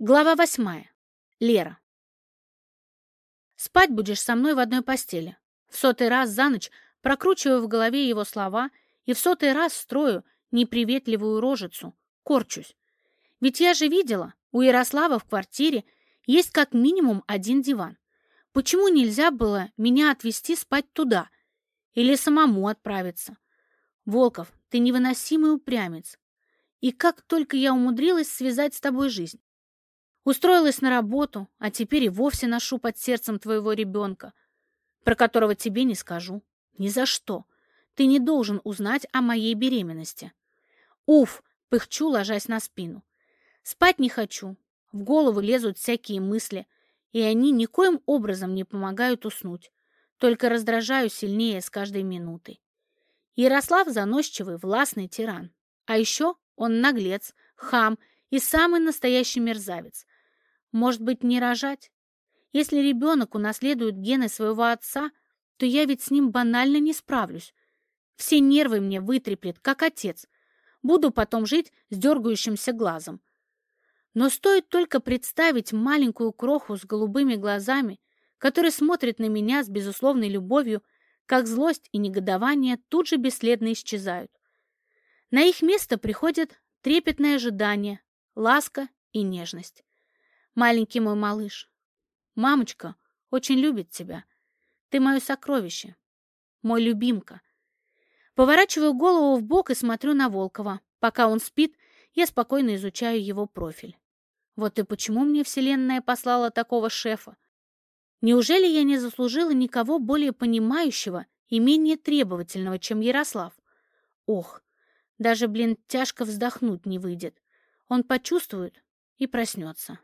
Глава восьмая. Лера. Спать будешь со мной в одной постели. В сотый раз за ночь прокручиваю в голове его слова и в сотый раз строю неприветливую рожицу, корчусь. Ведь я же видела, у Ярослава в квартире есть как минимум один диван. Почему нельзя было меня отвезти спать туда? Или самому отправиться? Волков, ты невыносимый упрямец. И как только я умудрилась связать с тобой жизнь. Устроилась на работу, а теперь и вовсе ношу под сердцем твоего ребенка, про которого тебе не скажу. Ни за что. Ты не должен узнать о моей беременности. Уф, пыхчу, ложась на спину. Спать не хочу. В голову лезут всякие мысли, и они никоим образом не помогают уснуть. Только раздражаю сильнее с каждой минутой. Ярослав заносчивый, властный тиран. А еще он наглец, хам и самый настоящий мерзавец. Может быть, не рожать? Если ребенок унаследует гены своего отца, то я ведь с ним банально не справлюсь. Все нервы мне вытреплет, как отец. Буду потом жить с дергающимся глазом. Но стоит только представить маленькую кроху с голубыми глазами, который смотрит на меня с безусловной любовью, как злость и негодование тут же бесследно исчезают. На их место приходит трепетное ожидание, ласка и нежность. Маленький мой малыш. Мамочка очень любит тебя. Ты мое сокровище. Мой любимка. Поворачиваю голову в бок и смотрю на Волкова. Пока он спит, я спокойно изучаю его профиль. Вот и почему мне Вселенная послала такого шефа. Неужели я не заслужила никого более понимающего и менее требовательного, чем Ярослав? Ох, даже, блин, тяжко вздохнуть не выйдет. Он почувствует и проснется.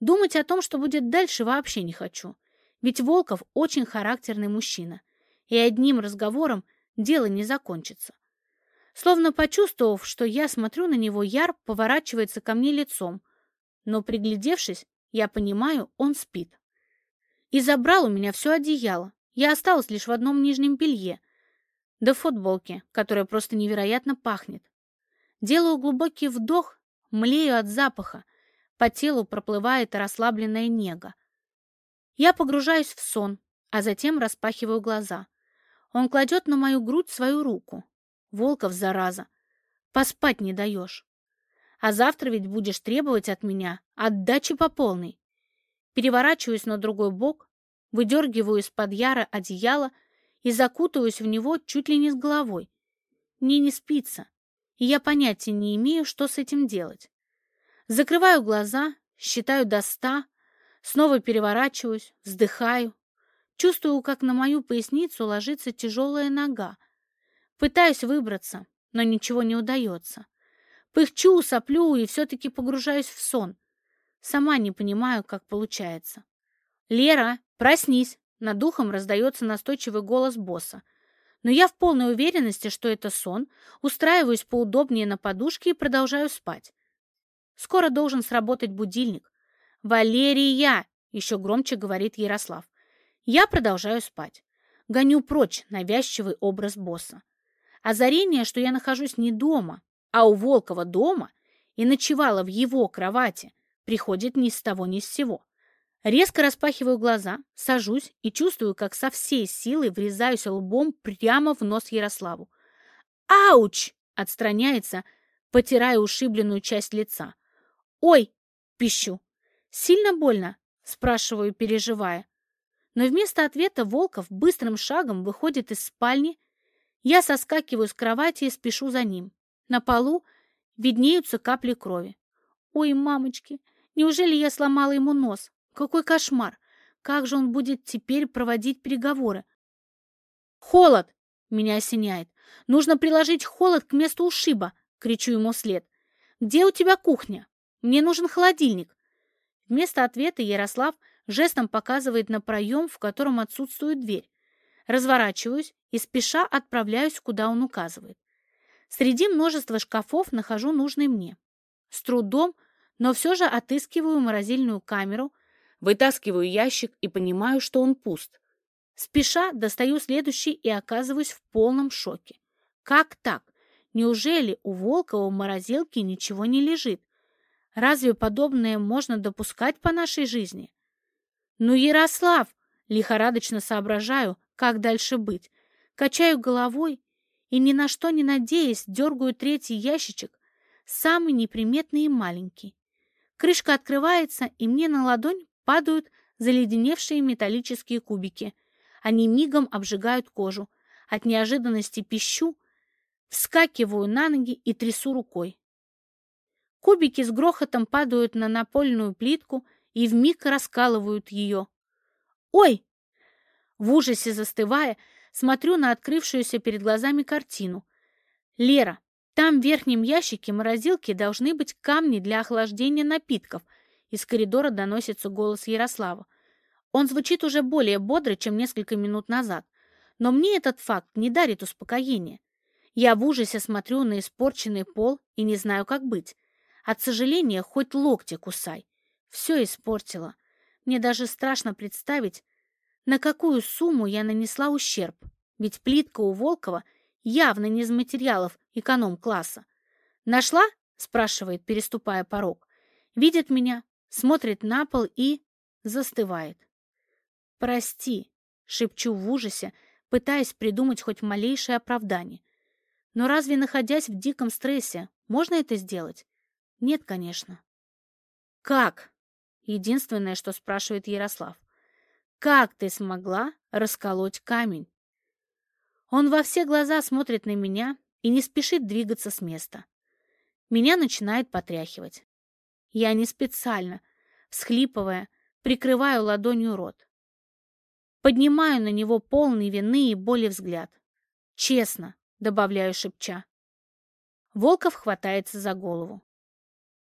Думать о том, что будет дальше, вообще не хочу. Ведь Волков очень характерный мужчина, и одним разговором дело не закончится. Словно почувствовав, что я смотрю на него, Яр поворачивается ко мне лицом, но, приглядевшись, я понимаю, он спит. И забрал у меня все одеяло. Я осталась лишь в одном нижнем белье, да футболке, которая просто невероятно пахнет. Делаю глубокий вдох, млею от запаха, по телу проплывает расслабленная нега. Я погружаюсь в сон, а затем распахиваю глаза. Он кладет на мою грудь свою руку. Волков, зараза, поспать не даешь. А завтра ведь будешь требовать от меня отдачи по полной. Переворачиваюсь на другой бок, выдергиваю из-под яра одеяло и закутываюсь в него чуть ли не с головой. Мне не спится, и я понятия не имею, что с этим делать. Закрываю глаза, считаю до ста, снова переворачиваюсь, вздыхаю. Чувствую, как на мою поясницу ложится тяжелая нога. Пытаюсь выбраться, но ничего не удается. Пыхчу, соплю и все-таки погружаюсь в сон. Сама не понимаю, как получается. «Лера, проснись!» Над духом раздается настойчивый голос босса. Но я в полной уверенности, что это сон, устраиваюсь поудобнее на подушке и продолжаю спать. Скоро должен сработать будильник. «Валерия!» — еще громче говорит Ярослав. Я продолжаю спать. Гоню прочь навязчивый образ босса. Озарение, что я нахожусь не дома, а у Волкова дома и ночевала в его кровати, приходит ни с того ни с сего. Резко распахиваю глаза, сажусь и чувствую, как со всей силы врезаюсь лбом прямо в нос Ярославу. «Ауч!» — отстраняется, потирая ушибленную часть лица. «Ой!» — пищу. «Сильно больно?» — спрашиваю, переживая. Но вместо ответа Волков быстрым шагом выходит из спальни. Я соскакиваю с кровати и спешу за ним. На полу виднеются капли крови. «Ой, мамочки, неужели я сломала ему нос? Какой кошмар! Как же он будет теперь проводить переговоры?» «Холод!» — меня осеняет. «Нужно приложить холод к месту ушиба!» — кричу ему вслед. «Где у тебя кухня?» Мне нужен холодильник. Вместо ответа Ярослав жестом показывает на проем, в котором отсутствует дверь. Разворачиваюсь и спеша отправляюсь, куда он указывает. Среди множества шкафов нахожу нужный мне. С трудом, но все же отыскиваю морозильную камеру, вытаскиваю ящик и понимаю, что он пуст. Спеша достаю следующий и оказываюсь в полном шоке. Как так? Неужели у Волкова в морозилке ничего не лежит? Разве подобное можно допускать по нашей жизни? Ну, Ярослав, лихорадочно соображаю, как дальше быть. Качаю головой и, ни на что не надеясь, дергаю третий ящичек, самый неприметный и маленький. Крышка открывается, и мне на ладонь падают заледеневшие металлические кубики. Они мигом обжигают кожу. От неожиданности пищу, вскакиваю на ноги и трясу рукой. Кубики с грохотом падают на напольную плитку и вмиг раскалывают ее. «Ой!» В ужасе застывая, смотрю на открывшуюся перед глазами картину. «Лера, там в верхнем ящике морозилки должны быть камни для охлаждения напитков». Из коридора доносится голос Ярослава. Он звучит уже более бодро, чем несколько минут назад. Но мне этот факт не дарит успокоения. Я в ужасе смотрю на испорченный пол и не знаю, как быть. От сожаления хоть локти кусай. Все испортила. Мне даже страшно представить, на какую сумму я нанесла ущерб. Ведь плитка у Волкова явно не из материалов эконом-класса. «Нашла?» — спрашивает, переступая порог. Видит меня, смотрит на пол и застывает. «Прости», — шепчу в ужасе, пытаясь придумать хоть малейшее оправдание. Но разве, находясь в диком стрессе, можно это сделать? Нет, конечно. «Как?» — единственное, что спрашивает Ярослав. «Как ты смогла расколоть камень?» Он во все глаза смотрит на меня и не спешит двигаться с места. Меня начинает потряхивать. Я не специально, всхлипывая, прикрываю ладонью рот. Поднимаю на него полный вины и боли взгляд. «Честно», — добавляю шепча. Волков хватается за голову.